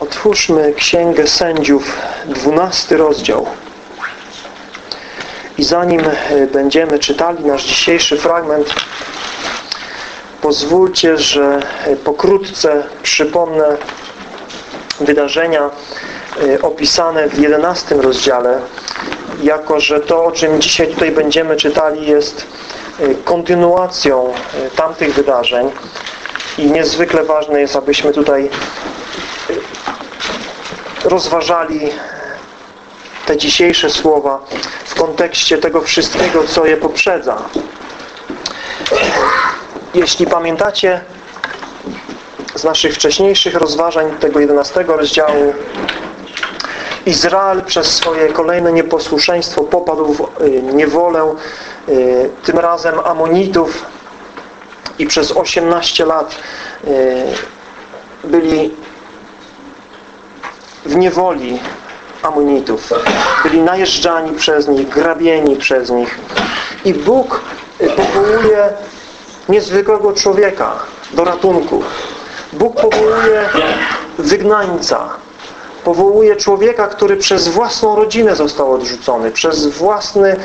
Otwórzmy Księgę Sędziów, dwunasty rozdział. I zanim e, będziemy czytali nasz dzisiejszy fragment, pozwólcie, że e, pokrótce przypomnę wydarzenia e, opisane w jedenastym rozdziale, jako że to, o czym dzisiaj tutaj będziemy czytali, jest kontynuacją tamtych wydarzeń i niezwykle ważne jest, abyśmy tutaj rozważali te dzisiejsze słowa w kontekście tego wszystkiego, co je poprzedza. Jeśli pamiętacie z naszych wcześniejszych rozważań tego 11 rozdziału Izrael przez swoje kolejne nieposłuszeństwo popadł w y, niewolę y, tym razem Amonitów i przez 18 lat y, byli w niewoli Amonitów. Byli najeżdżani przez nich, grabieni przez nich. I Bóg powołuje niezwykłego człowieka do ratunku. Bóg powołuje wygnańca. Powołuje człowieka, który przez własną rodzinę został odrzucony, przez własny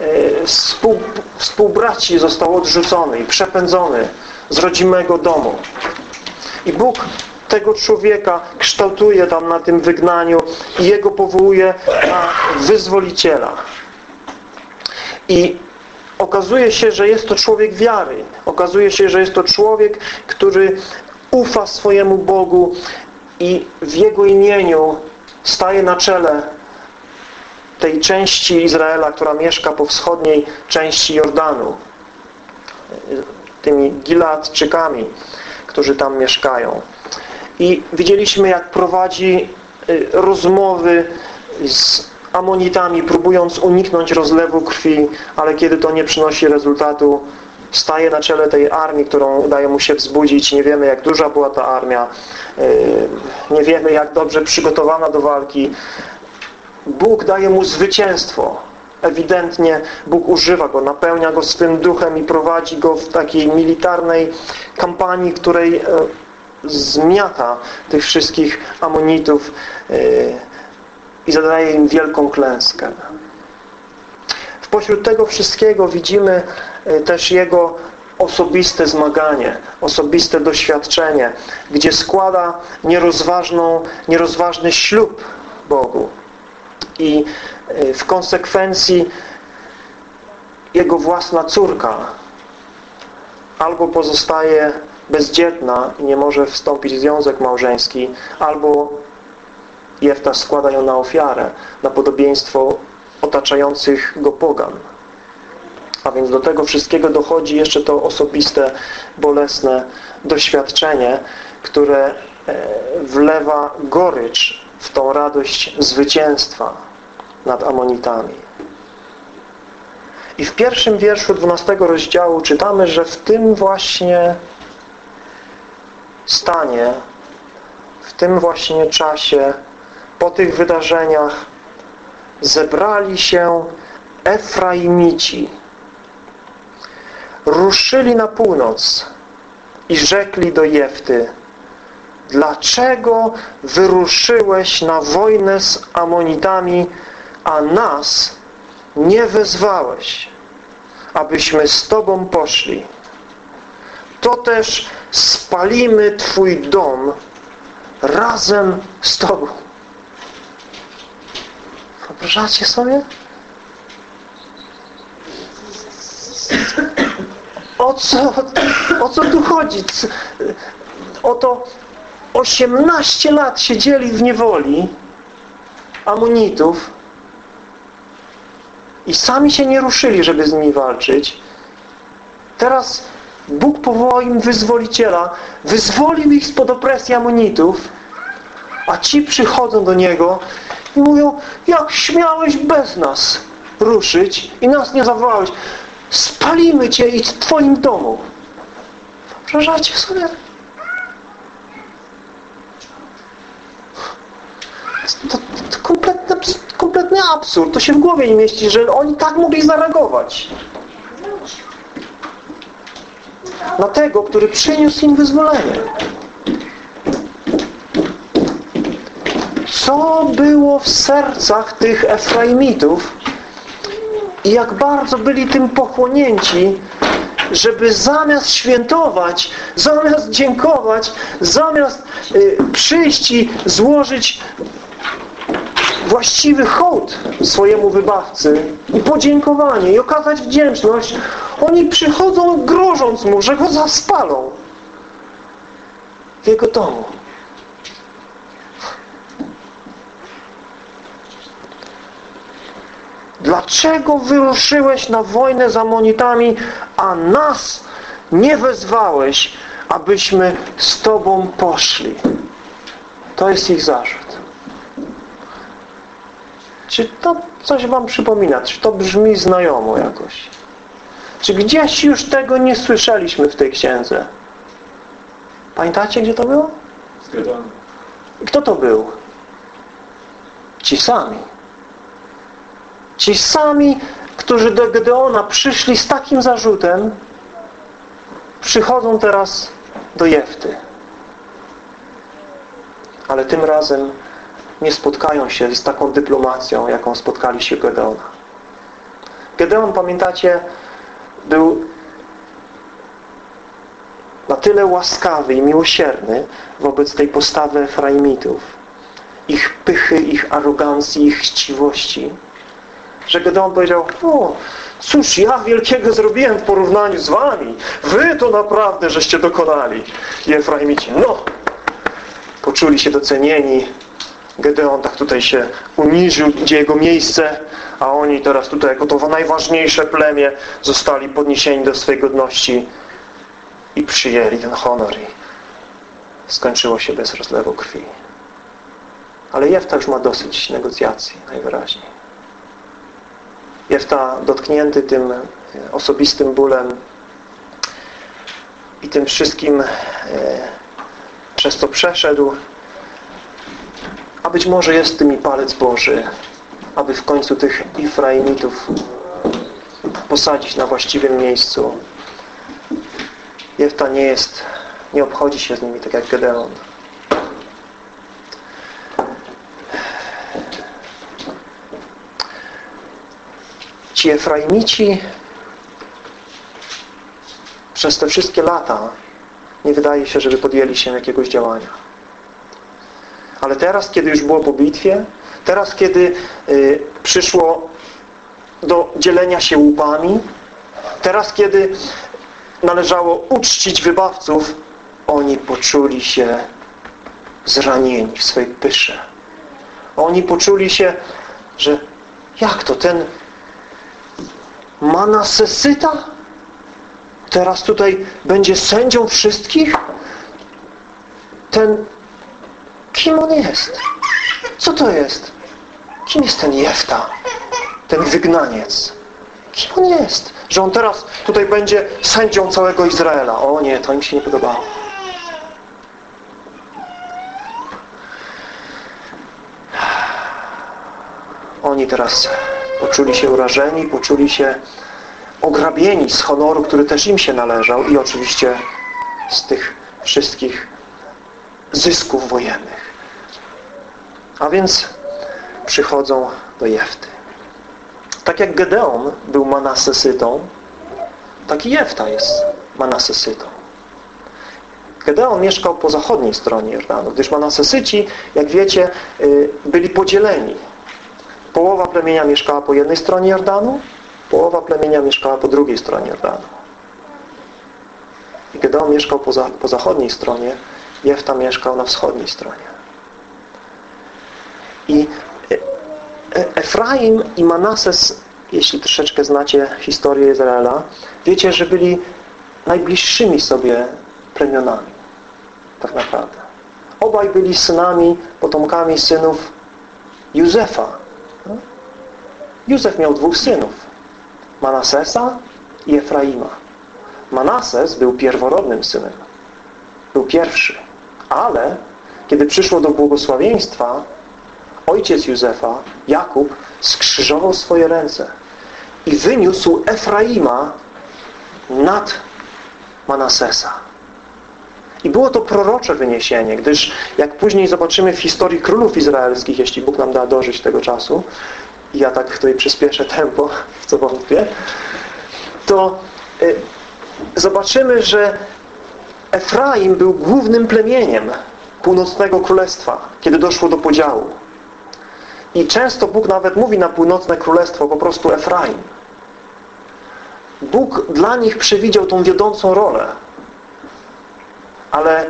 e, współ, współbraci został odrzucony i przepędzony z rodzimego domu. I Bóg tego człowieka kształtuje tam na tym wygnaniu i jego powołuje na wyzwoliciela. I okazuje się, że jest to człowiek wiary. Okazuje się, że jest to człowiek, który ufa swojemu Bogu i w Jego imieniu staje na czele tej części Izraela, która mieszka po wschodniej części Jordanu. Tymi Gileadczykami, którzy tam mieszkają. I widzieliśmy, jak prowadzi y, rozmowy z Amonitami, próbując uniknąć rozlewu krwi, ale kiedy to nie przynosi rezultatu, staje na czele tej armii, którą udaje mu się wzbudzić. Nie wiemy, jak duża była ta armia. Y, nie wiemy, jak dobrze przygotowana do walki. Bóg daje mu zwycięstwo. Ewidentnie Bóg używa go, napełnia go swym duchem i prowadzi go w takiej militarnej kampanii, której y, zmiata tych wszystkich Amonitów y, i zadaje im wielką klęskę. W pośród tego wszystkiego widzimy y, też jego osobiste zmaganie, osobiste doświadczenie, gdzie składa nierozważną, nierozważny ślub Bogu. I y, w konsekwencji jego własna córka albo pozostaje bezdzietna nie może wstąpić w związek małżeński, albo Jefta składa ją na ofiarę, na podobieństwo otaczających go pogan. A więc do tego wszystkiego dochodzi jeszcze to osobiste, bolesne doświadczenie, które e, wlewa gorycz w tą radość zwycięstwa nad Amonitami. I w pierwszym wierszu 12 rozdziału czytamy, że w tym właśnie stanie w tym właśnie czasie, po tych wydarzeniach zebrali się Efraimici. Ruszyli na północ i rzekli do Jefty Dlaczego wyruszyłeś na wojnę z Amonitami, a nas nie wezwałeś, abyśmy z Tobą poszli? to też spalimy Twój dom razem z Tobą. Wyobrażacie sobie? O co, o co tu chodzi? Oto 18 lat siedzieli w niewoli Amonitów i sami się nie ruszyli, żeby z nimi walczyć. Teraz Bóg powołał im wyzwoliciela, wyzwolił ich spod opresji amonitów, a ci przychodzą do Niego i mówią, jak śmiałeś bez nas ruszyć i nas nie zawołałeś, spalimy Cię i w Twoim domu. Wyobrażacie sobie? To, to kompletny, kompletny absurd. To się w głowie nie mieści, że oni tak mogli zareagować na tego, który przyniósł im wyzwolenie. co było w sercach tych Efraimitów i jak bardzo byli tym pochłonięci, żeby zamiast świętować, zamiast dziękować, zamiast y, przyjść i złożyć właściwy hołd swojemu wybawcy i podziękowanie i okazać wdzięczność, oni przychodzą grożąc mu, że go zaspalą w jego domu. Dlaczego wyruszyłeś na wojnę z Amonitami, a nas nie wezwałeś, abyśmy z Tobą poszli? To jest ich zarzut. Czy to coś Wam przypomina? Czy to brzmi znajomo jakoś? Czy gdzieś już tego nie słyszeliśmy w tej księdze? Pamiętacie, gdzie to było? Kto to był? Ci sami. Ci sami, którzy do Gedeona przyszli z takim zarzutem, przychodzą teraz do Jefty. Ale tym razem nie spotkają się z taką dyplomacją, jaką spotkali się Gedeona. Gedeon, pamiętacie, był na tyle łaskawy i miłosierny wobec tej postawy Efraimitów, ich pychy, ich arogancji, ich chciwości, że Gedeon powiedział, o, cóż ja wielkiego zrobiłem w porównaniu z wami. Wy to naprawdę żeście dokonali. I Efraimici, no, poczuli się docenieni. Gedeon tak tutaj się uniżył, gdzie jego miejsce, a oni teraz tutaj jako to najważniejsze plemię zostali podniesieni do swojej godności i przyjęli ten honor i skończyło się bez rozlewu krwi. Ale Jefta już ma dosyć negocjacji, najwyraźniej. Jefta dotknięty tym osobistym bólem i tym wszystkim e, przez to przeszedł, a być może jest tym i palec Boży, aby w końcu tych Ifraimitów posadzić na właściwym miejscu. Jefta nie jest, nie obchodzi się z nimi tak jak Gedeon. Ci Efraimici przez te wszystkie lata nie wydaje się, żeby podjęli się jakiegoś działania. Ale teraz, kiedy już było po bitwie, teraz, kiedy y, przyszło do dzielenia się łupami, teraz, kiedy należało uczcić wybawców, oni poczuli się zranieni w swojej pysze. Oni poczuli się, że jak to ten Manasesyta teraz tutaj będzie sędzią wszystkich? Ten kim on jest? Co to jest? Kim jest ten Jefta? Ten wygnaniec? Kim on jest? Że on teraz tutaj będzie sędzią całego Izraela. O nie, to im się nie podobało. Oni teraz poczuli się urażeni, poczuli się ograbieni z honoru, który też im się należał i oczywiście z tych wszystkich zysków wojennych. A więc przychodzą do Jefty. Tak jak Gedeon był Manasesytą, tak i Jefta jest Manasesytą. Gedeon mieszkał po zachodniej stronie Jordanu, gdyż Manasesyci, jak wiecie, y, byli podzieleni Połowa plemienia mieszkała po jednej stronie Jordanu, połowa plemienia mieszkała po drugiej stronie Jordanu. I Gedeon mieszkał po, za, po zachodniej stronie, Jefta mieszkał na wschodniej stronie. I e, Efraim i Manases, jeśli troszeczkę znacie historię Izraela, wiecie, że byli najbliższymi sobie plemionami. Tak naprawdę. Obaj byli synami, potomkami synów Józefa, Józef miał dwóch synów. Manasesa i Efraima. Manases był pierworodnym synem. Był pierwszy. Ale kiedy przyszło do błogosławieństwa, ojciec Józefa, Jakub, skrzyżował swoje ręce i wyniósł Efraima nad Manasesa. I było to prorocze wyniesienie, gdyż jak później zobaczymy w historii królów izraelskich, jeśli Bóg nam da dożyć tego czasu, i ja tak tutaj przyspieszę tempo, w co wątpię, to y, zobaczymy, że Efraim był głównym plemieniem północnego królestwa, kiedy doszło do podziału. I często Bóg nawet mówi na północne królestwo po prostu Efraim. Bóg dla nich przewidział tą wiodącą rolę. Ale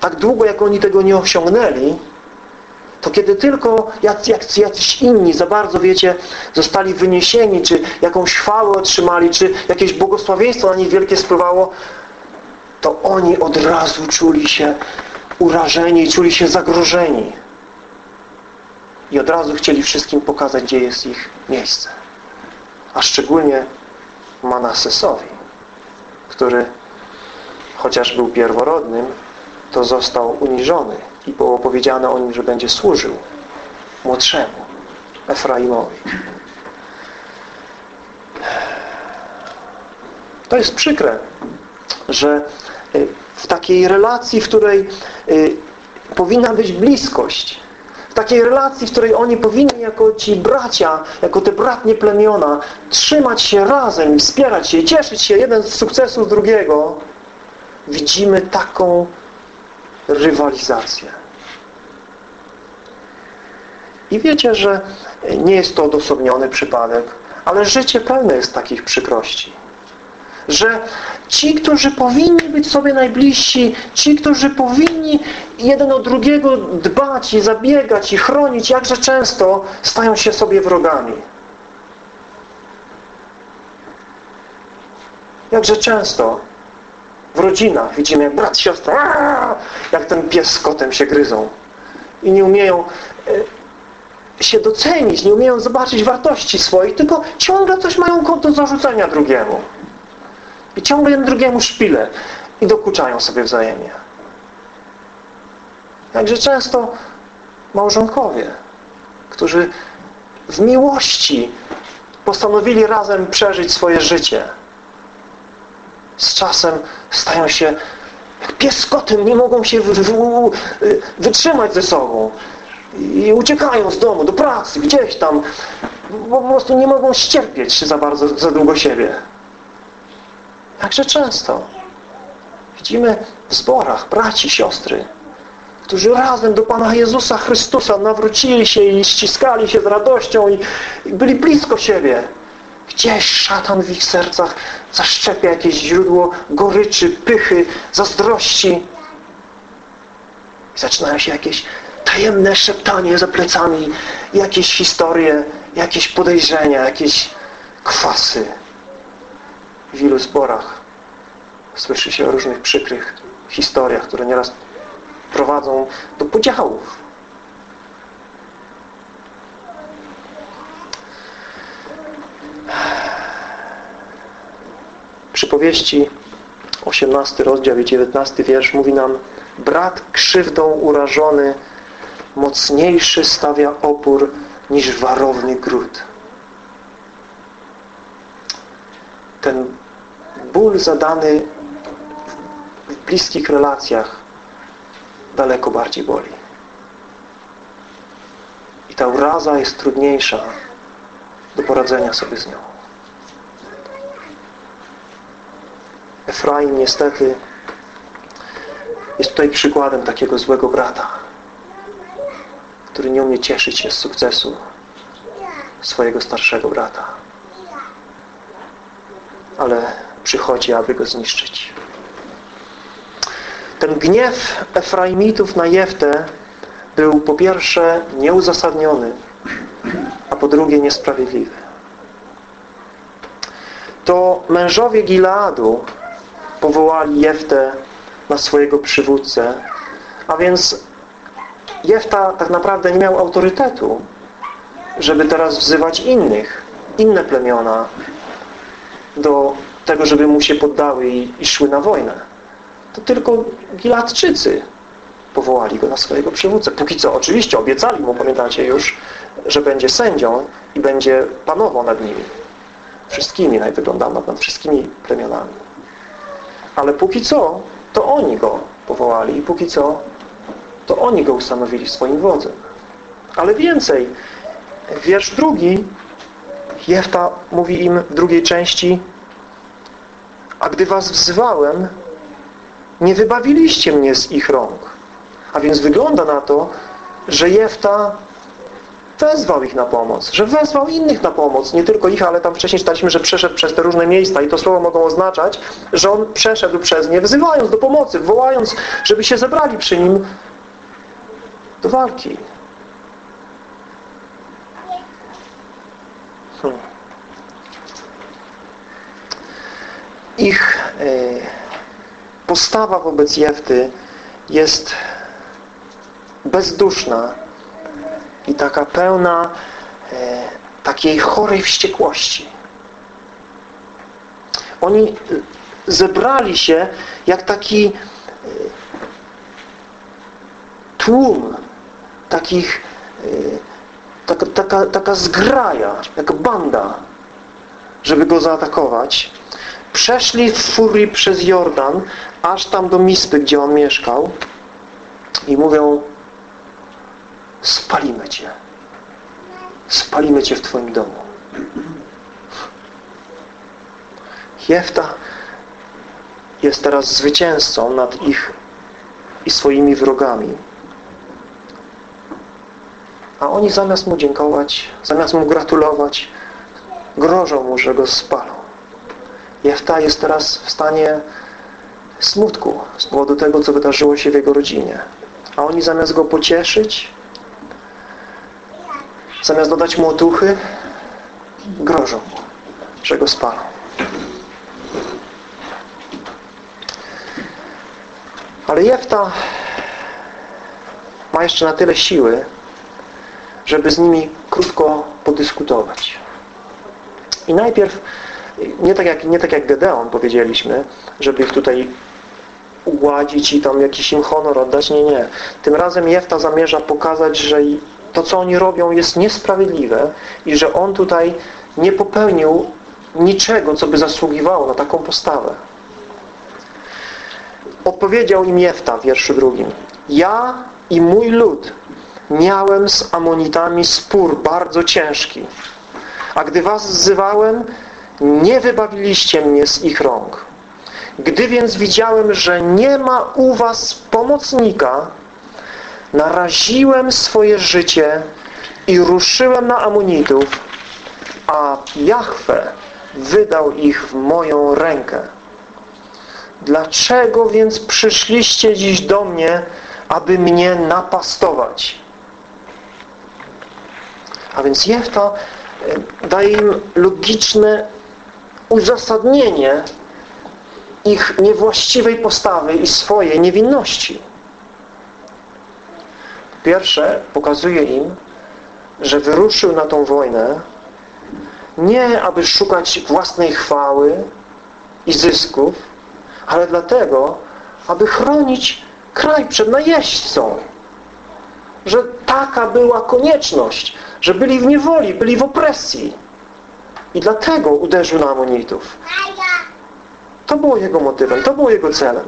tak długo, jak oni tego nie osiągnęli, to kiedy tylko jacyś, jacyś inni za bardzo, wiecie, zostali wyniesieni, czy jakąś chwałę otrzymali, czy jakieś błogosławieństwo na nich wielkie spływało, to oni od razu czuli się urażeni, czuli się zagrożeni. I od razu chcieli wszystkim pokazać, gdzie jest ich miejsce. A szczególnie Manasesowi, który chociaż był pierworodnym, to został uniżony i było powiedziane o nim, że będzie służył młodszemu Efraimowi. To jest przykre, że y, w takiej relacji, w której y, powinna być bliskość, takiej relacji, w której oni powinni jako ci bracia, jako te bratnie plemiona trzymać się razem, wspierać się, cieszyć się jeden z sukcesów drugiego, widzimy taką rywalizację. I wiecie, że nie jest to odosobniony przypadek, ale życie pełne jest takich przykrości. Że ci, którzy powinni być sobie najbliżsi, ci, którzy powinni jeden o drugiego dbać i zabiegać i chronić, jakże często stają się sobie wrogami. Jakże często w rodzinach widzimy, jak brat, siostra, jak ten pies z kotem się gryzą. I nie umieją e, się docenić, nie umieją zobaczyć wartości swoich, tylko ciągle coś mają do zarzucenia drugiemu. I ciągle jeden drugiemu szpile i dokuczają sobie wzajemnie. Jakże często małżonkowie, którzy w miłości postanowili razem przeżyć swoje życie, z czasem stają się jak pies z kotem, nie mogą się wytrzymać ze sobą i uciekają z domu, do pracy, gdzieś tam po prostu nie mogą ścierpieć za bardzo, za długo siebie Jakże często widzimy w zborach braci, siostry którzy razem do Pana Jezusa Chrystusa nawrócili się i ściskali się z radością i byli blisko siebie Gdzieś szatan w ich sercach zaszczepia jakieś źródło goryczy, pychy, zazdrości. I zaczynają się jakieś tajemne szeptanie za plecami, jakieś historie, jakieś podejrzenia, jakieś kwasy. W wielu zborach słyszy się o różnych przykrych historiach, które nieraz prowadzą do podziałów. Przypowieści 18 rozdział i 19 wiersz mówi nam brat krzywdą urażony mocniejszy stawia opór niż warowny gród. Ten zadany w bliskich relacjach daleko bardziej boli. I ta uraza jest trudniejsza do poradzenia sobie z nią. Efraim niestety jest tutaj przykładem takiego złego brata, który nie umie cieszyć się z sukcesu swojego starszego brata. Ale przychodzi, aby go zniszczyć. Ten gniew Efraimitów na Jeftę był po pierwsze nieuzasadniony, a po drugie niesprawiedliwy. To mężowie Gileadu powołali Jeftę na swojego przywódcę. A więc Jefta tak naprawdę nie miał autorytetu, żeby teraz wzywać innych, inne plemiona do tego, żeby mu się poddały i, i szły na wojnę. To tylko Giladczycy powołali go na swojego przywódcę. Póki co oczywiście obiecali mu, pamiętacie już, że będzie sędzią i będzie panował nad nimi. Wszystkimi, najwyglądał nad wszystkimi plemionami. Ale póki co to oni go powołali i póki co to oni go ustanowili swoim wodzem. Ale więcej, wiersz drugi, Jefta mówi im w drugiej części a gdy was wzywałem, nie wybawiliście mnie z ich rąk. A więc wygląda na to, że Jefta wezwał ich na pomoc, że wezwał innych na pomoc, nie tylko ich, ale tam wcześniej czytaliśmy, że przeszedł przez te różne miejsca i to słowo mogą oznaczać, że on przeszedł przez nie, wzywając do pomocy, wołając, żeby się zebrali przy nim do walki. Hmm. Ich e, postawa wobec Jefty jest bezduszna i taka pełna e, takiej chorej wściekłości. Oni zebrali się jak taki e, tłum takich taka, taka, taka zgraja, jak banda, żeby go zaatakować. Przeszli w furii przez Jordan, aż tam do Mispy, gdzie on mieszkał i mówią spalimy Cię. Spalimy Cię w Twoim domu. Jefta jest teraz zwycięzcą nad ich i swoimi wrogami. A oni zamiast mu dziękować, zamiast mu gratulować, grożą mu, że go spalą. Jefta jest teraz w stanie smutku z powodu tego, co wydarzyło się w jego rodzinie. A oni zamiast go pocieszyć, zamiast dodać mu otuchy, grożą mu, że go spalą. Ale Jefta ma jeszcze na tyle siły, żeby z nimi krótko podyskutować. I najpierw, nie tak jak, nie tak jak Gedeon powiedzieliśmy, żeby ich tutaj ugładzić i tam jakiś im honor oddać. Nie, nie. Tym razem Jefta zamierza pokazać, że to, co oni robią jest niesprawiedliwe i że on tutaj nie popełnił niczego, co by zasługiwało na taką postawę. Odpowiedział im Jefta w wierszu drugim. Ja i mój lud miałem z Amonitami spór bardzo ciężki. A gdy was wzywałem, nie wybawiliście mnie z ich rąk. Gdy więc widziałem, że nie ma u was pomocnika, naraziłem swoje życie i ruszyłem na Amonitów, a Jahwe wydał ich w moją rękę. Dlaczego więc przyszliście dziś do mnie, aby mnie napastować? A więc Jefta daje im logiczne uzasadnienie ich niewłaściwej postawy i swojej niewinności. Pierwsze, pokazuje im, że wyruszył na tą wojnę nie aby szukać własnej chwały i zysków, ale dlatego, aby chronić kraj przed najeźdźcą. Że taka była konieczność, że byli w niewoli, byli w opresji. I dlatego uderzył na Amonitów. To było jego motywem, to było jego celem.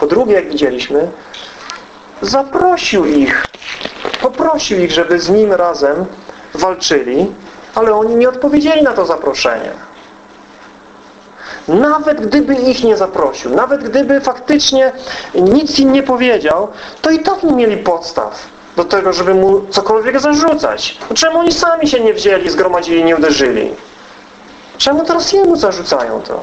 Po drugie, jak widzieliśmy, zaprosił ich, poprosił ich, żeby z nim razem walczyli, ale oni nie odpowiedzieli na to zaproszenie. Nawet gdyby ich nie zaprosił, nawet gdyby faktycznie nic im nie powiedział, to i tak nie mieli podstaw do tego, żeby mu cokolwiek zarzucać. Czemu oni sami się nie wzięli, zgromadzili i nie uderzyli? Czemu teraz jemu zarzucają to?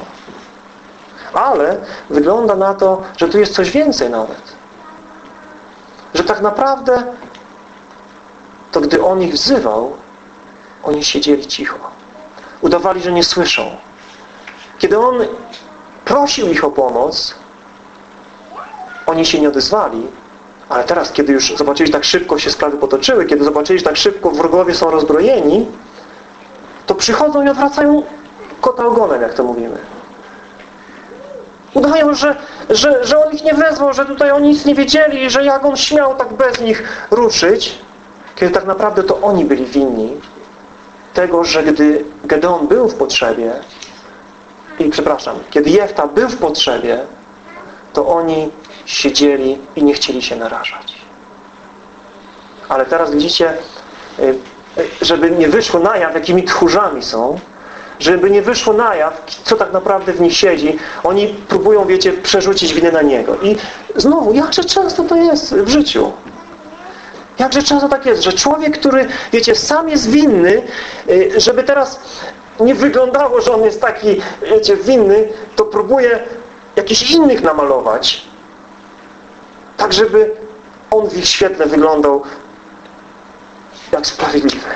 Ale wygląda na to, że tu jest coś więcej nawet. Że tak naprawdę to gdy on ich wzywał, oni siedzieli cicho. Udawali, że nie słyszą. Kiedy on prosił ich o pomoc, oni się nie odezwali, ale teraz, kiedy już zobaczyli, że tak szybko się sprawy potoczyły, kiedy zobaczyli, że tak szybko wrogowie są rozbrojeni, to przychodzą i odwracają kota ogonem, jak to mówimy. Udają, że, że, że on ich nie wezwał, że tutaj oni nic nie wiedzieli, że jak on śmiał tak bez nich ruszyć, kiedy tak naprawdę to oni byli winni tego, że gdy Gedeon był w potrzebie i przepraszam, kiedy Jefta był w potrzebie, to oni siedzieli i nie chcieli się narażać. Ale teraz widzicie, y, y, żeby nie wyszło na jaw, jakimi tchórzami są, żeby nie wyszło na jaw, co tak naprawdę w nich siedzi, oni próbują, wiecie, przerzucić winę na Niego. I znowu, jakże często to jest w życiu. Jakże często tak jest, że człowiek, który, wiecie, sam jest winny, y, żeby teraz nie wyglądało, że on jest taki, wiecie, winny, to próbuje jakichś innych namalować, tak żeby on w ich świetle wyglądał jak sprawiedliwy.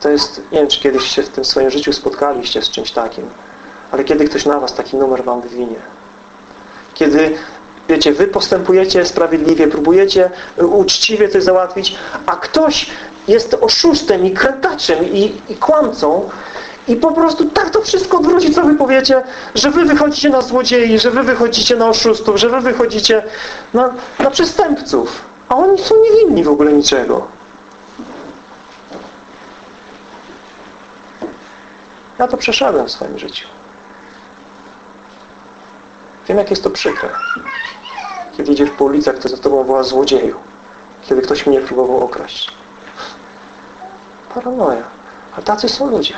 To jest, nie wiem, czy kiedyś się w tym swoim życiu spotkaliście z czymś takim, ale kiedy ktoś na was taki numer wam wywinie. Kiedy, wiecie, wy postępujecie sprawiedliwie, próbujecie uczciwie coś załatwić, a ktoś jest oszustem i krętaczem i, i kłamcą i po prostu tak to wszystko odwróci, co wy powiecie, że wy wychodzicie na złodziei, że wy wychodzicie na oszustów, że wy wychodzicie na, na przestępców. A oni są niewinni w ogóle niczego. Ja to przeszedłem w swoim życiu. Wiem, jak jest to przykre. Kiedy idziesz po ulicach, to za tobą woła złodzieju. Kiedy ktoś mnie próbował okraść. Paranoja. A tacy są ludzie.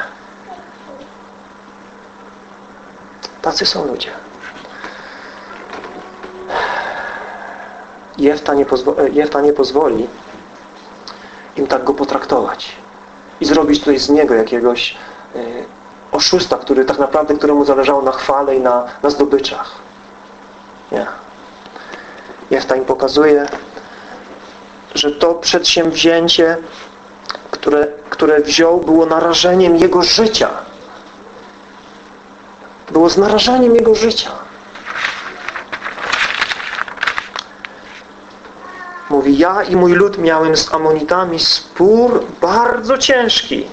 Tacy są ludzie. Jefta nie, pozwo Jefta nie pozwoli im tak go potraktować i zrobić tutaj z niego jakiegoś y, oszusta, który tak naprawdę, któremu zależało na chwale i na, na zdobyczach. Nie. Jefta im pokazuje, że to przedsięwzięcie, które, które wziął, było narażeniem jego życia. Było z narażeniem jego życia. Mówi, ja i mój lud miałem z Amonitami spór bardzo ciężki.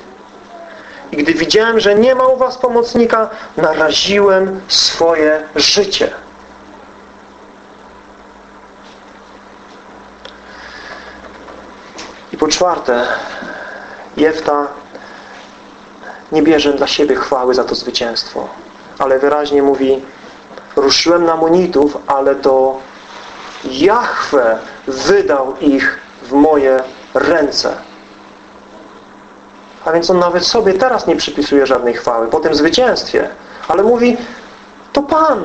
I gdy widziałem, że nie ma u was pomocnika, naraziłem swoje życie. I po czwarte, Jefta nie bierze dla siebie chwały za to zwycięstwo, ale wyraźnie mówi ruszyłem na monitów, ale to Jahwe wydał ich w moje ręce. A więc on nawet sobie teraz nie przypisuje żadnej chwały po tym zwycięstwie. Ale mówi, to Pan,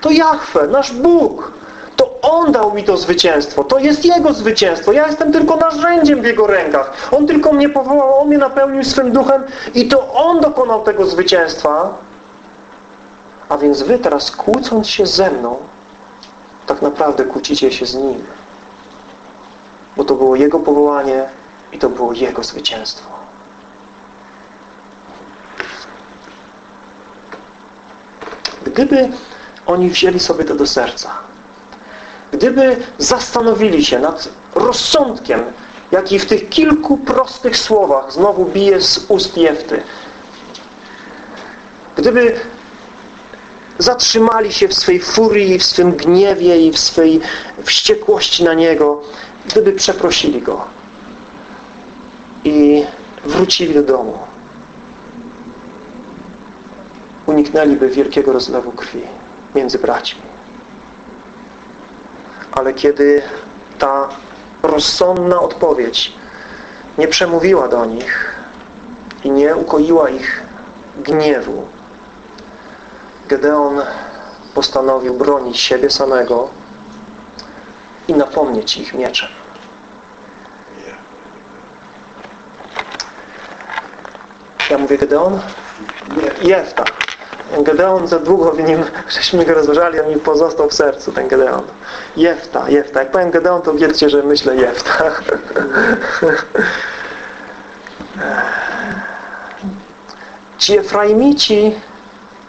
to Jahwe, nasz Bóg. To On dał mi to zwycięstwo. To jest Jego zwycięstwo. Ja jestem tylko narzędziem w Jego rękach. On tylko mnie powołał, On mnie napełnił swym duchem i to On dokonał tego zwycięstwa. A więc wy teraz kłócąc się ze mną, tak naprawdę kłócicie się z Nim. Bo to było Jego powołanie i to było Jego zwycięstwo. Gdyby oni wzięli sobie to do serca, gdyby zastanowili się nad rozsądkiem, jaki w tych kilku prostych słowach znowu bije z ust Jefty, gdyby zatrzymali się w swej furii, w swym gniewie i w swej wściekłości na Niego, gdyby przeprosili Go i wrócili do domu, uniknęliby wielkiego rozlewu krwi między braćmi. Ale kiedy ta rozsądna odpowiedź nie przemówiła do nich i nie ukoiła ich gniewu, Gedeon postanowił bronić siebie samego i napomnieć ich mieczem. Ja mówię Gedeon? Jefta. Gedeon za długo w nim, żeśmy go rozważali, on mi pozostał w sercu, ten Gedeon. Jefta, Jefta. Jak powiem Gedeon, to wiedzcie, że myślę Jefta. Ci Efraimici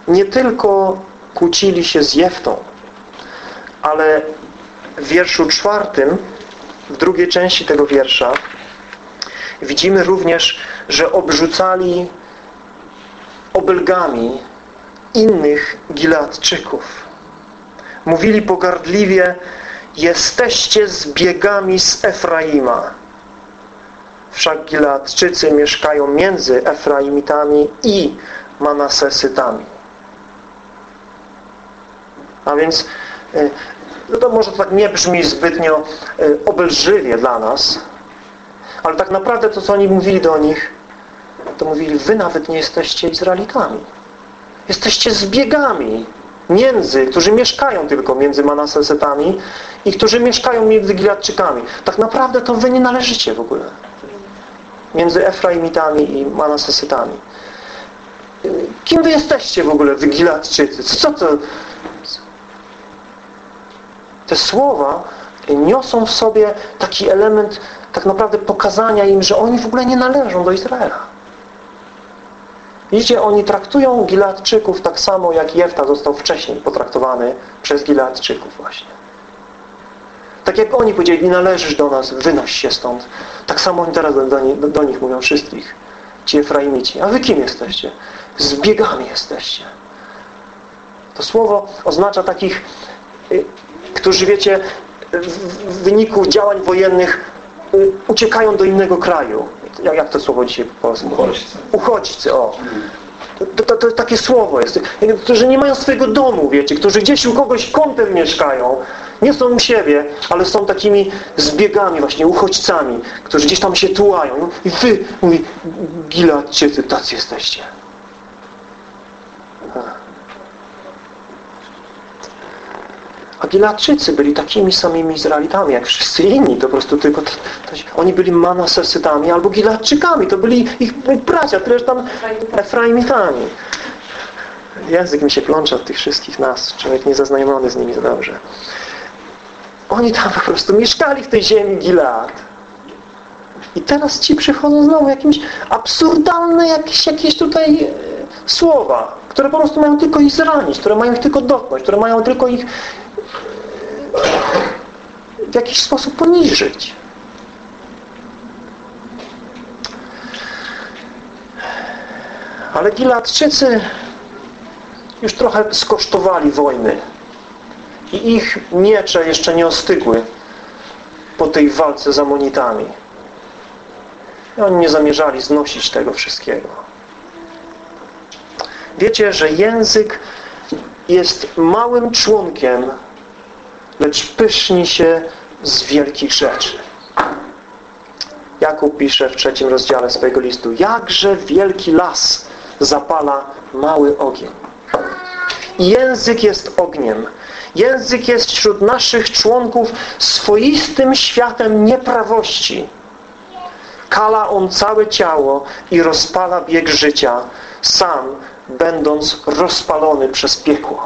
nie tylko kłócili się z Jeftą, ale w wierszu czwartym, w drugiej części tego wiersza, widzimy również, że obrzucali obelgami innych Gileadczyków. Mówili pogardliwie, jesteście zbiegami z Efraima. Wszak Gileadczycy mieszkają między Efraimitami i Manasesytami. A więc y, no to może tak nie brzmi zbytnio y, obelżywie dla nas, ale tak naprawdę to, co oni mówili do nich, to mówili, wy nawet nie jesteście Izraelitami. Jesteście zbiegami między, którzy mieszkają tylko między Manasesetami i którzy mieszkają między Gileadczykami. Tak naprawdę to wy nie należycie w ogóle. Między Efraimitami i Manasesetami. Kim wy jesteście w ogóle, wy Gileadczycy? Co to? Te słowa niosą w sobie taki element tak naprawdę pokazania im, że oni w ogóle nie należą do Izraela. Widzicie, oni traktują Gileadczyków tak samo, jak Jefta został wcześniej potraktowany przez Gileadczyków właśnie. Tak jak oni powiedzieli, nie należysz do nas, wynoś się stąd. Tak samo oni teraz do, do, do nich mówią wszystkich. Ci Efraimici. A wy kim jesteście? Zbiegami jesteście. To słowo oznacza takich, y, którzy wiecie, w wyniku działań wojennych y, uciekają do innego kraju. Jak, to słowo dzisiaj po polsku? Uchodźcy. Uchodźcy, o. To, to, to takie słowo jest. Którzy nie mają swojego domu, wiecie, którzy gdzieś u kogoś kątem mieszkają, nie są u siebie, ale są takimi zbiegami właśnie, uchodźcami, którzy gdzieś tam się tułają. I wy, mówi, Gileadczycy, tacy jesteście. A Gileadczycy byli takimi samymi Izraelitami, jak wszyscy inni. To po prostu tylko to, to, oni byli Manasesytami albo Gileadczykami. To byli ich bracia, tyle że tam Efraimitami. Język mi się plącza od tych wszystkich nas. Człowiek niezaznajomiony z nimi za dobrze. Oni tam po prostu mieszkali w tej ziemi Gilead. I teraz ci przychodzą znowu jakimś absurdalne jakieś, jakieś tutaj e, słowa, które po prostu mają tylko ich zranić, które mają ich tylko dotknąć, które mają tylko ich w jakiś sposób poniżyć. Ale Gileadczycy już trochę skosztowali wojny i ich miecze jeszcze nie ostygły po tej walce z Amonitami. I oni nie zamierzali znosić tego wszystkiego. Wiecie, że język jest małym członkiem, lecz pyszni się z wielkich rzeczy. Jakub pisze w trzecim rozdziale swojego listu Jakże wielki las zapala mały ogień. Język jest ogniem. Język jest wśród naszych członków swoistym światem nieprawości. Kala on całe ciało i rozpala bieg życia, sam będąc rozpalony przez piekło.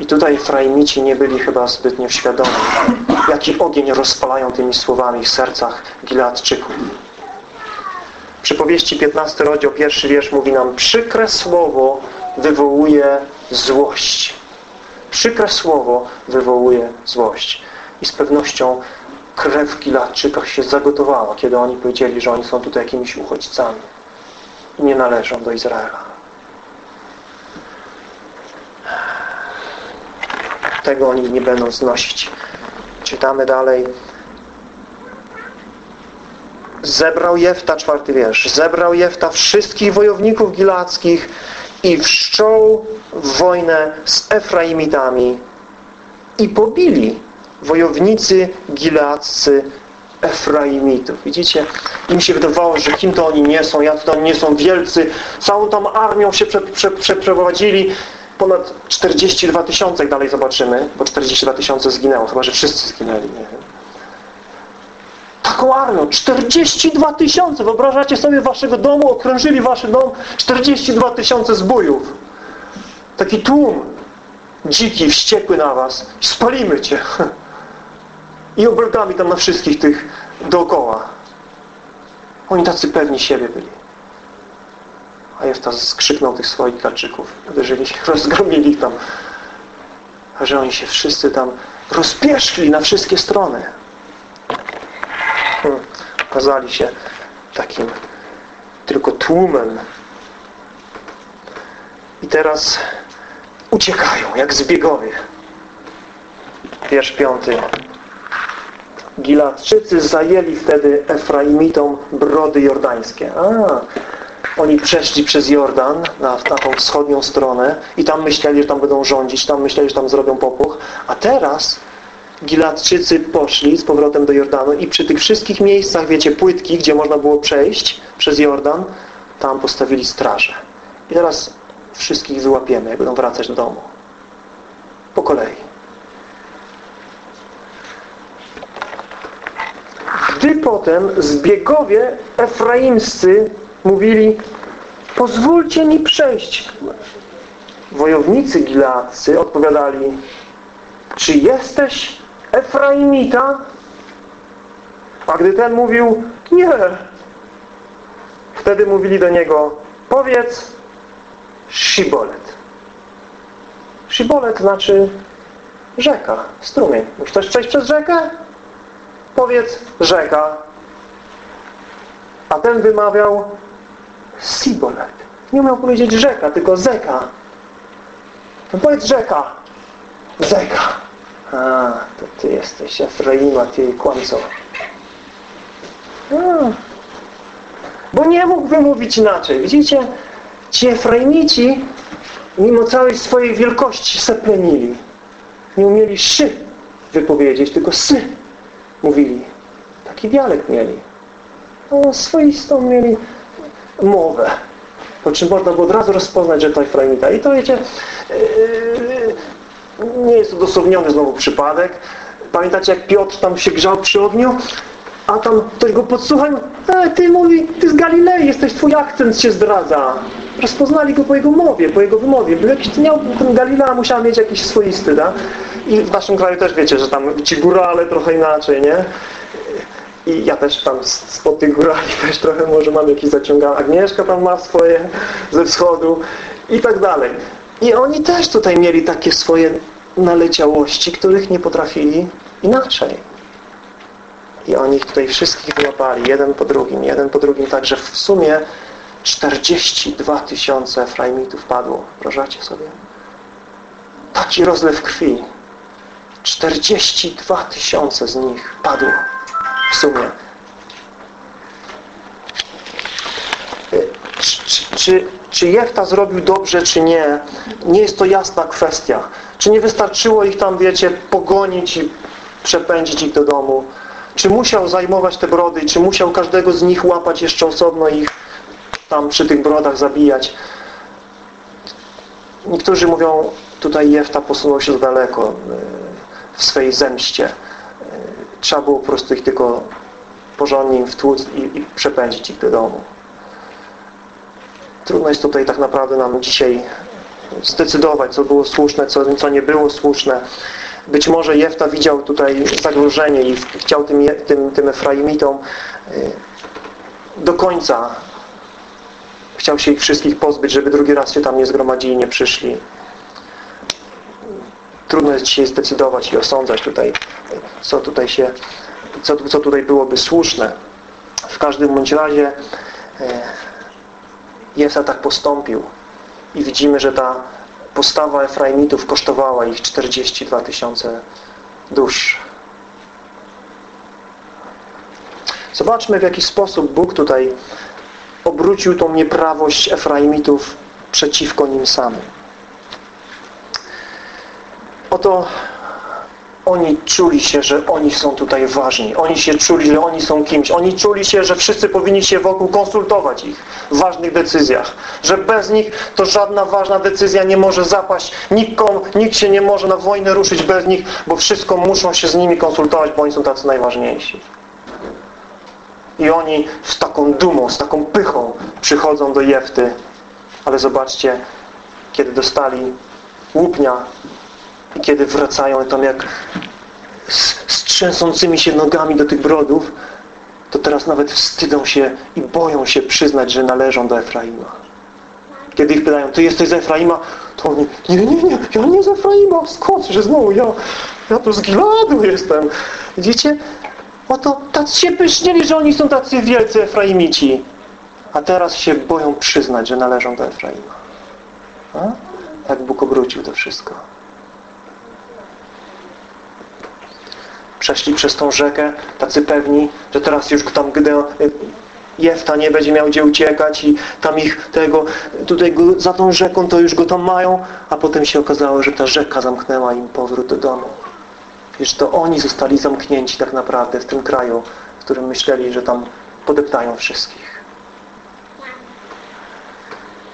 I tutaj Efraimici nie byli chyba zbytnio świadomi, jaki ogień rozpalają tymi słowami w sercach Gileadczyków. Przypowieści 15 rozdział, pierwszy wiersz mówi nam przykre słowo wywołuje złość. Przykre słowo wywołuje złość. I z pewnością krew w się zagotowała, kiedy oni powiedzieli, że oni są tutaj jakimiś uchodźcami i nie należą do Izraela. Tego oni nie będą znosić. Czytamy dalej. Zebrał Jefta, czwarty wiersz, zebrał Jefta wszystkich wojowników gilackich i wszczął wojnę z Efraimitami i pobili wojownicy gileaccy Efraimitów. Widzicie? Im się wydawało, że kim to oni nie są, jak to oni nie są wielcy. Całą tą armią się przeprowadzili. Ponad 42 tysiące, jak dalej zobaczymy, bo 42 tysiące zginęło, chyba że wszyscy zginęli, nie wiem. Taką armią, 42 tysiące, wyobrażacie sobie waszego domu, okrążyli wasz dom, 42 tysiące zbójów. Taki tłum dziki, wściekły na was. Spalimy cię. I obrogami tam na wszystkich tych dookoła. Oni tacy pewni siebie byli. A Jefta skrzyknął tych swoich galczyków. Uderzyli się, rozgromili tam. A że oni się wszyscy tam rozpieszli na wszystkie strony. Hmm. Okazali się takim tylko tłumem. I teraz uciekają, jak zbiegowie. Wiersz piąty. Giladczycy zajęli wtedy Efraimitom brody jordańskie. A, oni przeszli przez Jordan na, tą wschodnią stronę i tam myśleli, że tam będą rządzić, tam myśleli, że tam zrobią popuch, a teraz Giladczycy poszli z powrotem do Jordanu i przy tych wszystkich miejscach, wiecie, płytkich, gdzie można było przejść przez Jordan, tam postawili straże. I teraz wszystkich wyłapiemy, jak będą wracać do domu. Po kolei. Gdy potem zbiegowie efraimscy mówili pozwólcie mi przejść. Wojownicy gileadcy odpowiadali czy jesteś Efraimita? A gdy ten mówił nie, wtedy mówili do niego powiedz Shibolet. Shibolet znaczy rzeka, strumień. Chcesz przejść przez rzekę? Powiedz rzeka. A ten wymawiał Sibolet. Nie umiał powiedzieć rzeka, tylko zeka. No powiedz rzeka. Zeka. A, to ty jesteś Efraima, ty kłamco. A, bo nie mógł wymówić inaczej. Widzicie? Ci Efraimici mimo całej swojej wielkości seplenili. Nie umieli szy wypowiedzieć, tylko sy mówili. Taki dialekt mieli. No, swoistą mieli mowę. Po czym można było od razu rozpoznać, że to Efraimita. I to wiecie, yy, nie jest to dosłowniony znowu przypadek. Pamiętacie, jak Piotr tam się grzał przy ogniu? A tam ktoś go podsłuchał, e, ty mówi, ty z Galilei jesteś, twój akcent się zdradza. Rozpoznali go po jego mowie, po jego wymowie. Był jakiś, miał, ten Galilea musiał mieć jakiś swoisty, da? I w naszym kraju też wiecie, że tam ci górale trochę inaczej, nie? I ja też tam spod tych górali też trochę może mam jakieś zaciągane. Agnieszka tam ma swoje ze wschodu i tak dalej. I oni też tutaj mieli takie swoje naleciałości, których nie potrafili inaczej. I oni tutaj wszystkich wyłapali, jeden po drugim, jeden po drugim, także w sumie 42 tysiące Efraimitów padło. Wyobrażacie sobie? Taki rozlew krwi. 42 tysiące z nich padło w sumie. Czy, czy, czy Jefta zrobił dobrze, czy nie? Nie jest to jasna kwestia. Czy nie wystarczyło ich tam, wiecie, pogonić i przepędzić ich do domu? Czy musiał zajmować te brody? Czy musiał każdego z nich łapać jeszcze osobno i ich tam przy tych brodach zabijać? Niektórzy mówią, tutaj Jefta posunął się daleko w swojej zemście. Trzeba było po prostu ich tylko porządnie im wtłuc i, i przepędzić ich do domu. Trudno jest tutaj tak naprawdę nam dzisiaj zdecydować, co było słuszne, co, co nie było słuszne. Być może Jefta widział tutaj zagrożenie i chciał tym, tym, tym Efraimitom y, do końca chciał się ich wszystkich pozbyć, żeby drugi raz się tam nie zgromadzili, nie przyszli. Trudno jest dzisiaj zdecydować i osądzać tutaj, co tutaj się, co, co tutaj byłoby słuszne. W każdym bądź razie e, Jefta tak postąpił i widzimy, że ta postawa Efraimitów kosztowała ich 42 tysiące dusz. Zobaczmy w jaki sposób Bóg tutaj obrócił tą nieprawość Efraimitów przeciwko nim samym. Oto oni czuli się, że oni są tutaj ważni. Oni się czuli, że oni są kimś. Oni czuli się, że wszyscy powinni się wokół konsultować ich w ważnych decyzjach. Że bez nich to żadna ważna decyzja nie może zapaść. Nikt, nikt się nie może na wojnę ruszyć bez nich, bo wszystko muszą się z nimi konsultować, bo oni są tacy najważniejsi. I oni z taką dumą, z taką pychą przychodzą do Jefty. Ale zobaczcie, kiedy dostali łupnia i kiedy wracają tam jak z, z trzęsącymi się nogami do tych brodów, to teraz nawet wstydzą się i boją się przyznać, że należą do Efraima. Kiedy ich pytają, ty jesteś z Efraima? To oni, nie, nie, nie, ja nie z Efraima, skąd, że znowu ja, ja tu z Giladu jestem. Widzicie? Oto tacy się pysznieli, że oni są tacy wielcy Efraimici. A teraz się boją przyznać, że należą do Efraima. A? Tak Bóg obrócił to wszystko. Przeszli przez tą rzekę, tacy pewni, że teraz już tam Gideon, Jefta nie będzie miał gdzie uciekać i tam ich tego, tutaj za tą rzeką to już go tam mają, a potem się okazało, że ta rzeka zamknęła im powrót do domu. Że to oni zostali zamknięci tak naprawdę w tym kraju, w którym myśleli, że tam podeptają wszystkich.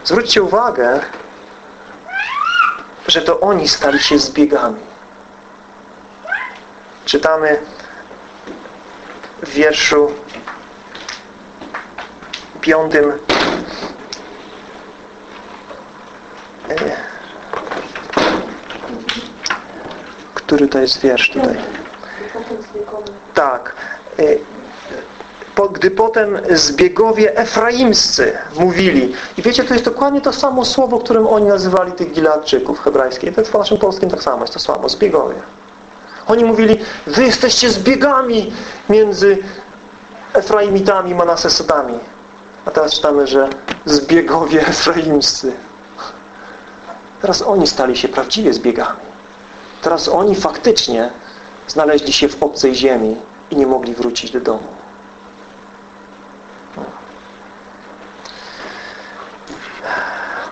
Zwróćcie uwagę, że to oni stali się zbiegami. Czytamy w wierszu piątym który to jest wiersz tutaj? Tak. Gdy potem zbiegowie efraimscy mówili. I wiecie, to jest dokładnie to samo słowo, którym oni nazywali tych Gileadczyków hebrajskich. To jest w naszym polskim tak samo, jest to samo, zbiegowie. Oni mówili, wy jesteście zbiegami między Efraimitami Manasesetami. A teraz czytamy, że zbiegowie efraimscy. Teraz oni stali się prawdziwie zbiegami. Teraz oni faktycznie znaleźli się w obcej ziemi i nie mogli wrócić do domu.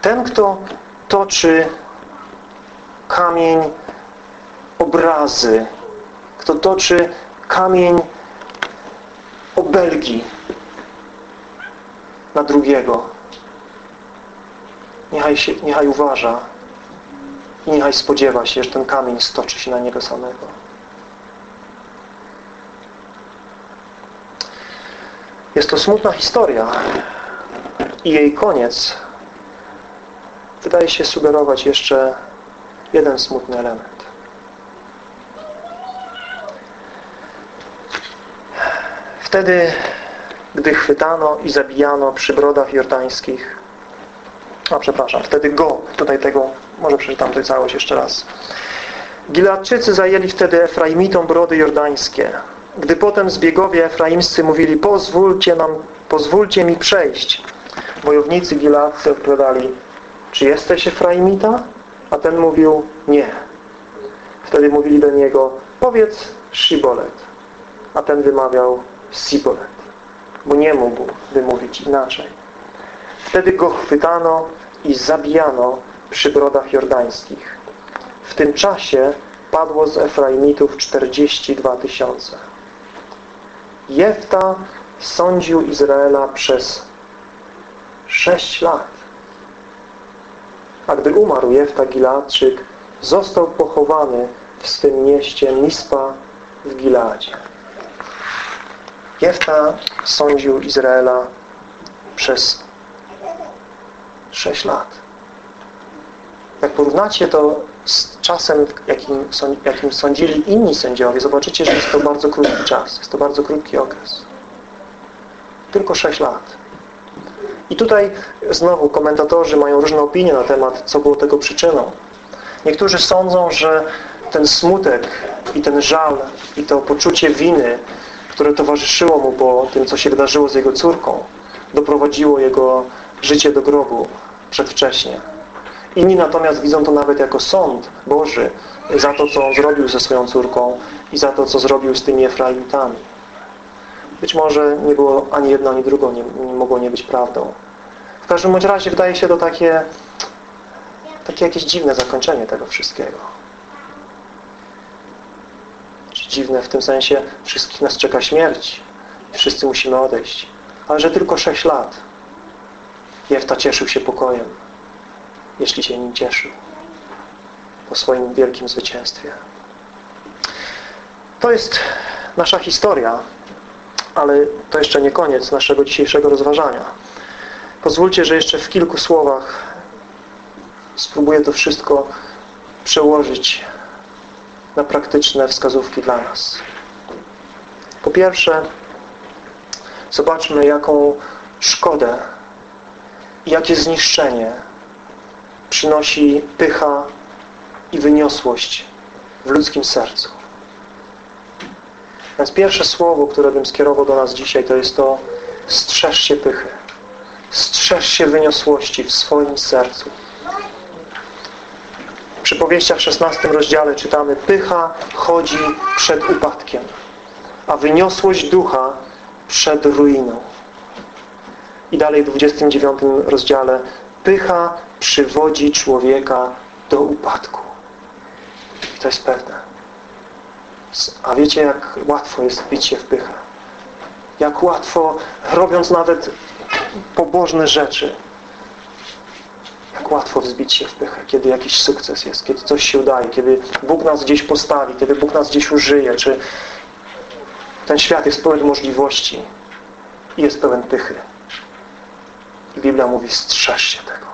Ten, kto toczy kamień obrazy, kto toczy kamień obelgi na drugiego. Niechaj, się, niechaj uważa i niechaj spodziewa się, że ten kamień stoczy się na niego samego. Jest to smutna historia i jej koniec wydaje się sugerować jeszcze jeden smutny element. Wtedy, gdy chwytano i zabijano przy brodach jordańskich, a przepraszam, wtedy go, tutaj tego, może przeczytam tę całość jeszcze raz. Gileadczycy zajęli wtedy Efraimitom brody jordańskie. Gdy potem zbiegowie efraimscy mówili, pozwólcie nam, pozwólcie mi przejść. Wojownicy Gileadcy odpowiadali, czy jesteś Efraimita? A ten mówił, nie. Wtedy mówili do niego, powiedz Shibolet. A ten wymawiał Sibolet, bo nie mógł wymówić inaczej. Wtedy go chwytano i zabijano przy brodach jordańskich. W tym czasie padło z Efraimitów 42 tysiące. Jefta sądził Izraela przez sześć lat. A gdy umarł Jefta Gileadczyk, został pochowany w swym mieście Mispa w Gileadzie. Jefta sądził Izraela przez sześć lat. Jak porównacie to z czasem, jakim, jakim sądzili inni sędziowie, zobaczycie, że jest to bardzo krótki czas. Jest to bardzo krótki okres. Tylko sześć lat. I tutaj znowu komentatorzy mają różne opinie na temat, co było tego przyczyną. Niektórzy sądzą, że ten smutek i ten żal i to poczucie winy, które towarzyszyło mu po tym, co się wydarzyło z jego córką, doprowadziło jego życie do grobu przedwcześnie. Inni natomiast widzą to nawet jako sąd Boży za to, co on zrobił ze swoją córką i za to, co zrobił z tymi Efraimitami. Być może nie było ani jedno, ani drugo, nie, nie mogło nie być prawdą. W każdym razie wydaje się to takie, takie jakieś dziwne zakończenie tego wszystkiego. Dziwne w tym sensie, wszystkich nas czeka śmierć. Wszyscy musimy odejść. Ale że tylko sześć lat Jefta cieszył się pokojem, jeśli się nim cieszył po swoim wielkim zwycięstwie. To jest nasza historia, ale to jeszcze nie koniec naszego dzisiejszego rozważania. Pozwólcie, że jeszcze w kilku słowach spróbuję to wszystko przełożyć na praktyczne wskazówki dla nas. Po pierwsze, zobaczmy, jaką szkodę jakie zniszczenie przynosi pycha i wyniosłość w ludzkim sercu. Więc pierwsze słowo, które bym skierował do nas dzisiaj, to jest to strzeż się pychy. Strzeż się wyniosłości w swoim sercu. Przypowieściach w 16 rozdziale czytamy Pycha chodzi przed upadkiem, a wyniosłość ducha przed ruiną. I dalej w 29 rozdziale pycha przywodzi człowieka do upadku. To jest pewne. A wiecie, jak łatwo jest wbić się w pychę. Jak łatwo, robiąc nawet pobożne rzeczy, jak łatwo wzbić się w pychę, kiedy jakiś sukces jest, kiedy coś się udaje, kiedy Bóg nas gdzieś postawi, kiedy Bóg nas gdzieś użyje, czy ten świat jest pełen możliwości i jest pełen pychy. I Biblia mówi, strzeż się tego.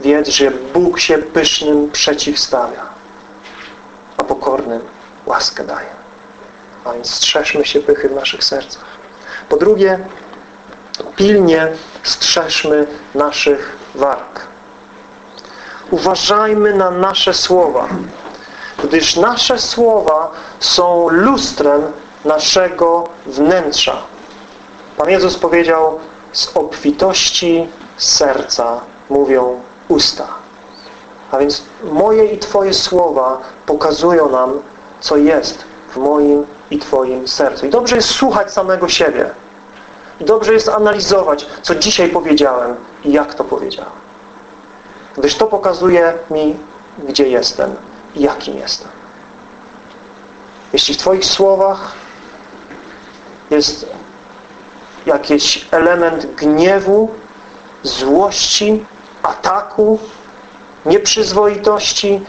Wiedz, że Bóg się pysznym przeciwstawia, a pokornym łaskę daje. A więc strzeżmy się pychy w naszych sercach. Po drugie, pilnie strzeżmy naszych warg. Uważajmy na nasze słowa, gdyż nasze słowa są lustrem naszego wnętrza. Pan Jezus powiedział, z obfitości serca mówią usta. A więc moje i Twoje słowa pokazują nam, co jest w moim i Twoim sercu. I dobrze jest słuchać samego siebie. Dobrze jest analizować, co dzisiaj powiedziałem i jak to powiedziałem. Gdyż to pokazuje mi, gdzie jestem i jakim jestem. Jeśli w Twoich słowach jest jakiś element gniewu, złości, ataku, nieprzyzwoitości,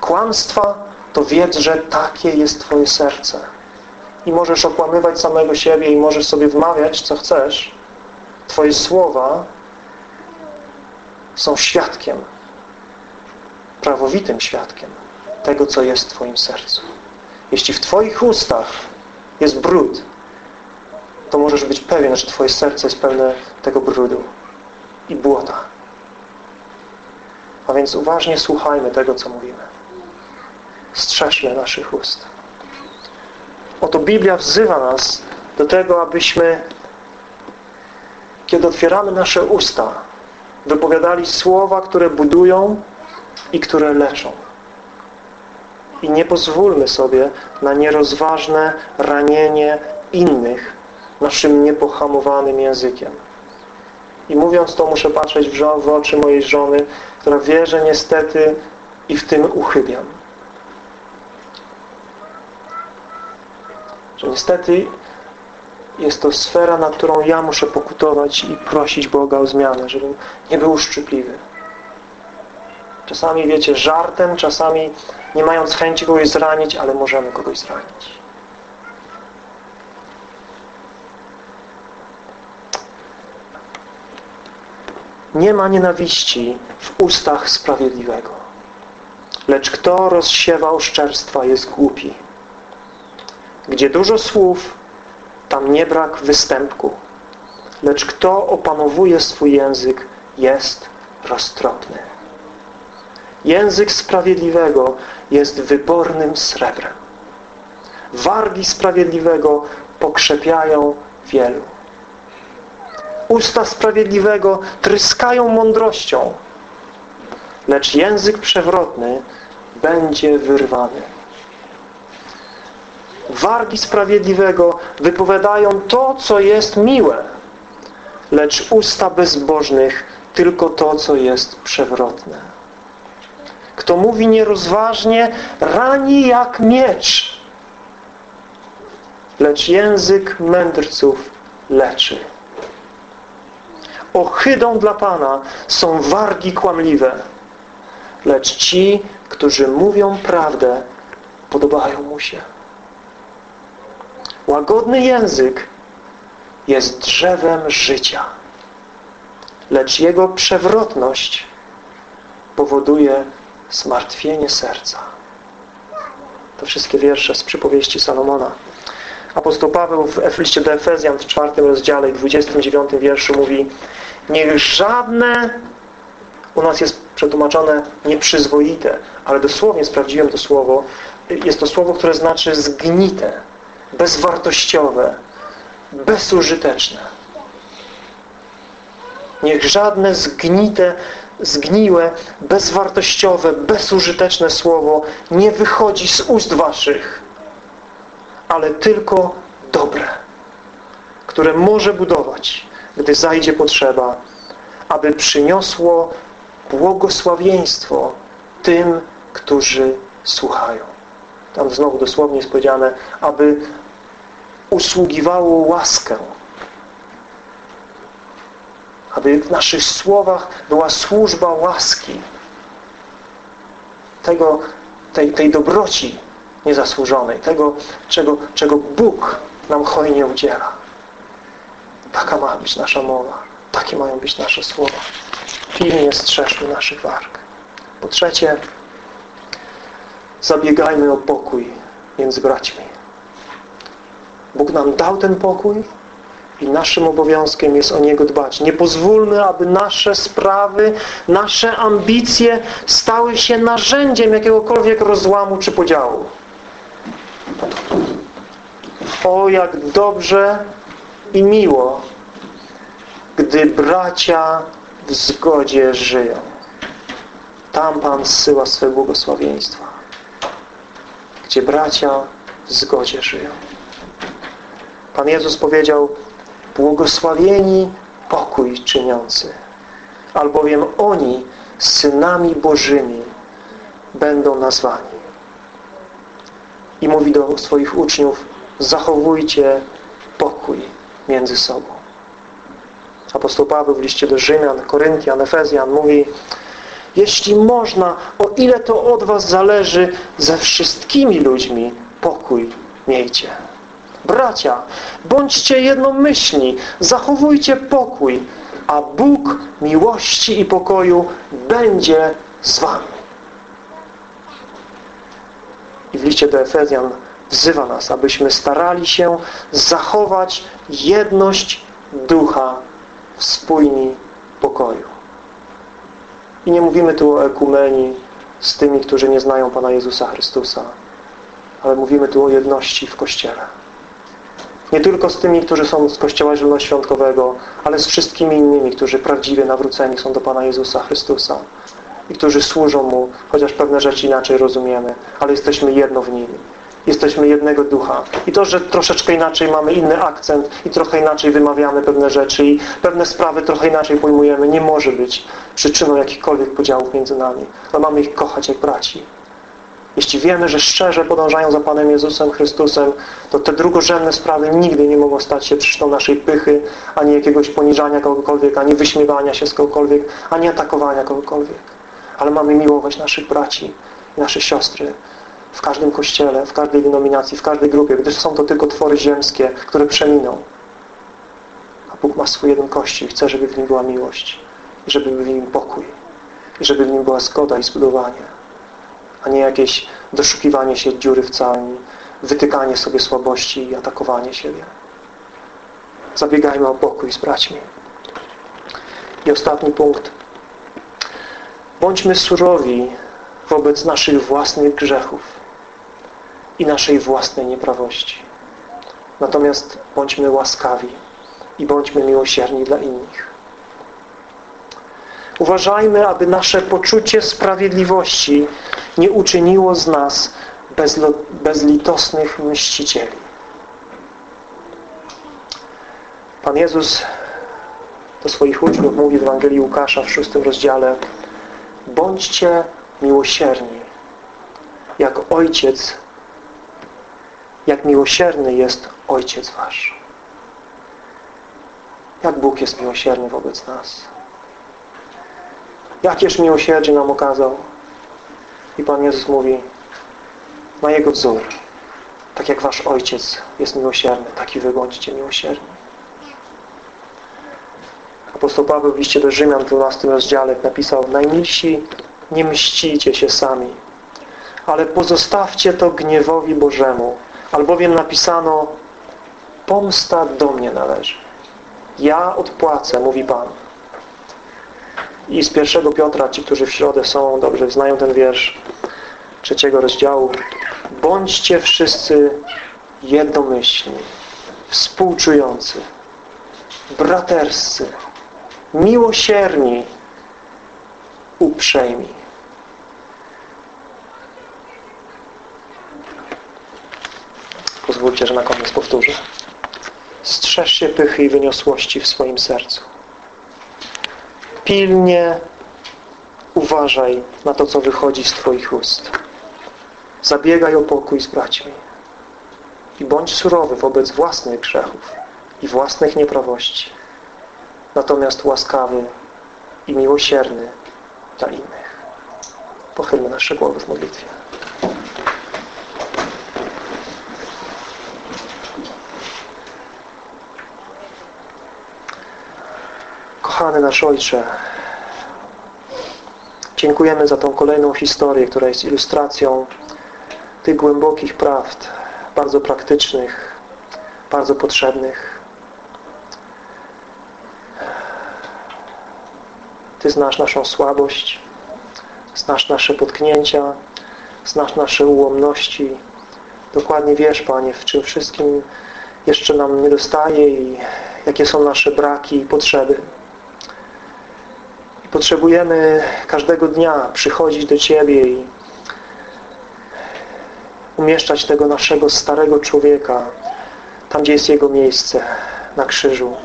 kłamstwa, to wiedz, że takie jest Twoje serce. I możesz okłamywać samego siebie i możesz sobie wmawiać, co chcesz. Twoje słowa są świadkiem, prawowitym świadkiem tego, co jest w Twoim sercu. Jeśli w Twoich ustach jest brud, to możesz być pewien, że Twoje serce jest pełne tego brudu i błota. A więc uważnie słuchajmy tego, co mówimy. Strzeżmy naszych ust. Oto Biblia wzywa nas do tego, abyśmy kiedy otwieramy nasze usta wypowiadali słowa, które budują i które leczą. I nie pozwólmy sobie na nierozważne ranienie innych naszym niepohamowanym językiem. I mówiąc to, muszę patrzeć w, w oczy mojej żony, która wie, że niestety i w tym uchybiam. Że niestety jest to sfera, na którą ja muszę pokutować i prosić Boga o zmianę, żebym nie był uszczypliwy. Czasami, wiecie, żartem, czasami nie mając chęci kogoś zranić, ale możemy kogoś zranić. Nie ma nienawiści w ustach sprawiedliwego. Lecz kto rozsiewa oszczerstwa jest głupi. Gdzie dużo słów, nie brak występku. Lecz kto opanowuje swój język, jest roztropny. Język sprawiedliwego jest wybornym srebrem. Wargi sprawiedliwego pokrzepiają wielu. Usta sprawiedliwego tryskają mądrością, lecz język przewrotny będzie wyrwany. Wargi sprawiedliwego wypowiadają to, co jest miłe, lecz usta bezbożnych tylko to, co jest przewrotne. Kto mówi nierozważnie, rani jak miecz, lecz język mędrców leczy. Ohydą dla Pana są wargi kłamliwe, lecz ci, którzy mówią prawdę, podobają Mu się. Łagodny język jest drzewem życia, lecz jego przewrotność powoduje zmartwienie serca. To wszystkie wiersze z przypowieści Salomona. Apostoł Paweł w liście do Efezjan w czwartym rozdziale i 29 wierszu mówi Niech żadne, u nas jest przetłumaczone nieprzyzwoite, ale dosłownie sprawdziłem to słowo, jest to słowo, które znaczy zgnite, bezwartościowe, bezużyteczne. Niech żadne zgnite, zgniłe, bezwartościowe, bezużyteczne słowo nie wychodzi z ust waszych, ale tylko dobre, które może budować, gdy zajdzie potrzeba, aby przyniosło błogosławieństwo tym, którzy słuchają. Tam znowu dosłownie jest powiedziane, aby usługiwało łaskę. Aby w naszych słowach była służba łaski. Tego, tej, tej dobroci niezasłużonej. Tego, czego, czego Bóg nam hojnie udziela. Taka ma być nasza mowa. Takie mają być nasze słowa. Pilnie strzeżmy naszych warg. Po trzecie, zabiegajmy o pokój między braćmi. Bóg nam dał ten pokój i naszym obowiązkiem jest o niego dbać. Nie pozwólmy, aby nasze sprawy, nasze ambicje stały się narzędziem jakiegokolwiek rozłamu czy podziału. O, jak dobrze i miło, gdy bracia w zgodzie żyją. Tam Pan zsyła swe błogosławieństwa. Gdzie bracia w zgodzie żyją. Pan Jezus powiedział błogosławieni pokój czyniący, albowiem oni synami Bożymi będą nazwani. I mówi do swoich uczniów zachowujcie pokój między sobą. Apostoł Paweł w liście do Rzymian, Koryntian, Efezjan mówi jeśli można, o ile to od was zależy, ze wszystkimi ludźmi pokój miejcie. Bracia, bądźcie jednomyślni, zachowujcie pokój, a Bóg miłości i pokoju będzie z wami. I w liście do Efezjan wzywa nas, abyśmy starali się zachować jedność ducha w spójni pokoju. I nie mówimy tu o ekumenii z tymi, którzy nie znają Pana Jezusa Chrystusa, ale mówimy tu o jedności w Kościele. Nie tylko z tymi, którzy są z Kościoła Zielonoświątkowego, ale z wszystkimi innymi, którzy prawdziwie nawróceni są do Pana Jezusa Chrystusa i którzy służą Mu, chociaż pewne rzeczy inaczej rozumiemy, ale jesteśmy jedno w Nim. Jesteśmy jednego ducha. I to, że troszeczkę inaczej mamy inny akcent i trochę inaczej wymawiamy pewne rzeczy i pewne sprawy trochę inaczej pojmujemy, nie może być przyczyną jakichkolwiek podziałów między nami. Ale mamy ich kochać jak braci. Jeśli wiemy, że szczerze podążają za Panem Jezusem Chrystusem, to te drugorzędne sprawy nigdy nie mogą stać się przyczyną naszej pychy, ani jakiegoś poniżania kogokolwiek, ani wyśmiewania się z kogokolwiek, ani atakowania kogokolwiek. Ale mamy miłować naszych braci i nasze siostry w każdym kościele, w każdej denominacji, w każdej grupie, gdyż są to tylko twory ziemskie, które przeminą. A Bóg ma swój jeden kościół i chce, żeby w nim była miłość i żeby w nim pokój i żeby w nim była zgoda i zbudowanie a nie jakieś doszukiwanie się dziury w całym, wytykanie sobie słabości i atakowanie siebie. Zabiegajmy o pokój z braćmi. I ostatni punkt. Bądźmy surowi wobec naszych własnych grzechów i naszej własnej nieprawości. Natomiast bądźmy łaskawi i bądźmy miłosierni dla innych. Uważajmy, aby nasze poczucie sprawiedliwości nie uczyniło z nas bezlitosnych mścicieli. Pan Jezus do swoich uczniów mówi w Ewangelii Łukasza w szóstym rozdziale Bądźcie miłosierni, jak Ojciec, jak miłosierny jest Ojciec Wasz. Jak Bóg jest miłosierny wobec nas. Jakież miłosierdzie nam okazał. I Pan Jezus mówi na Jego wzór. Tak jak Wasz Ojciec jest miłosierny, taki Wy bądźcie miłosierni. Apostoł Paweł w liście do Rzymian w 12 rozdziale napisał Najmilsi, nie mścicie się sami, ale pozostawcie to gniewowi Bożemu, albowiem napisano pomsta do mnie należy. Ja odpłacę, mówi Pan. I z pierwszego Piotra, ci, którzy w środę są, dobrze znają ten wiersz trzeciego rozdziału. Bądźcie wszyscy jednomyślni, współczujący, braterscy, miłosierni, uprzejmi. Pozwólcie, że na koniec powtórzę. Strzeż się pychy i wyniosłości w swoim sercu. Pilnie uważaj na to, co wychodzi z Twoich ust. Zabiegaj o pokój z braćmi. I bądź surowy wobec własnych grzechów i własnych nieprawości. Natomiast łaskawy i miłosierny dla innych. Pochylmy nasze głowy w modlitwie. Kochany nasz Ojcze, dziękujemy za tą kolejną historię, która jest ilustracją tych głębokich prawd, bardzo praktycznych, bardzo potrzebnych. Ty znasz naszą słabość, znasz nasze potknięcia, znasz nasze ułomności. Dokładnie wiesz, Panie, w czym wszystkim jeszcze nam niedostaje i jakie są nasze braki i potrzeby. Potrzebujemy każdego dnia przychodzić do Ciebie i umieszczać tego naszego starego człowieka tam, gdzie jest jego miejsce, na krzyżu.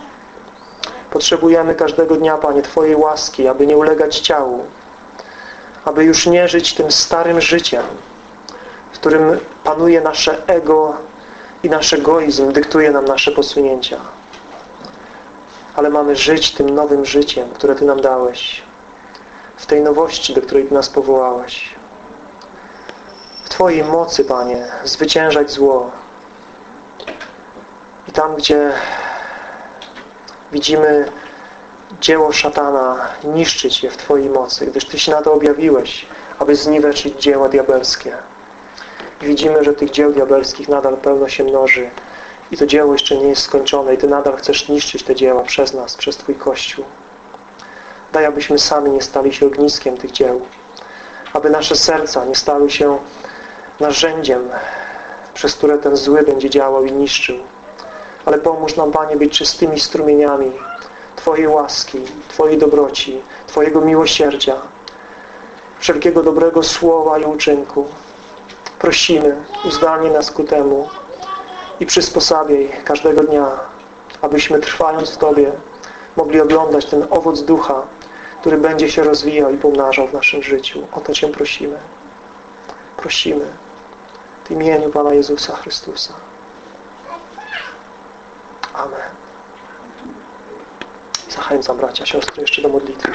Potrzebujemy każdego dnia, Panie, Twojej łaski, aby nie ulegać ciału, aby już nie żyć tym starym życiem, w którym panuje nasze ego i nasz egoizm, dyktuje nam nasze posunięcia. Ale mamy żyć tym nowym życiem, które Ty nam dałeś, w tej nowości, do której Ty nas powołałeś. W Twojej mocy, Panie, zwyciężać zło. I tam, gdzie widzimy dzieło szatana, niszczyć je w Twojej mocy, gdyż Ty się na to objawiłeś, aby zniweczyć dzieła diabelskie. I widzimy, że tych dzieł diabelskich nadal pełno się mnoży i to dzieło jeszcze nie jest skończone i Ty nadal chcesz niszczyć te dzieła przez nas, przez Twój Kościół. Daj, abyśmy sami nie stali się ogniskiem tych dzieł, aby nasze serca nie stały się narzędziem, przez które ten zły będzie działał i niszczył. Ale pomóż nam, Panie, być czystymi strumieniami Twojej łaski, Twojej dobroci, Twojego miłosierdzia, wszelkiego dobrego słowa i uczynku. Prosimy, uzdalnij nas ku temu i przysposabiaj każdego dnia, abyśmy trwając w Tobie mogli oglądać ten owoc ducha, który będzie się rozwijał i pomnażał w naszym życiu. O to Cię prosimy. Prosimy w imieniu Pana Jezusa Chrystusa. Amen. Zachęcam bracia, siostry jeszcze do modlitwy.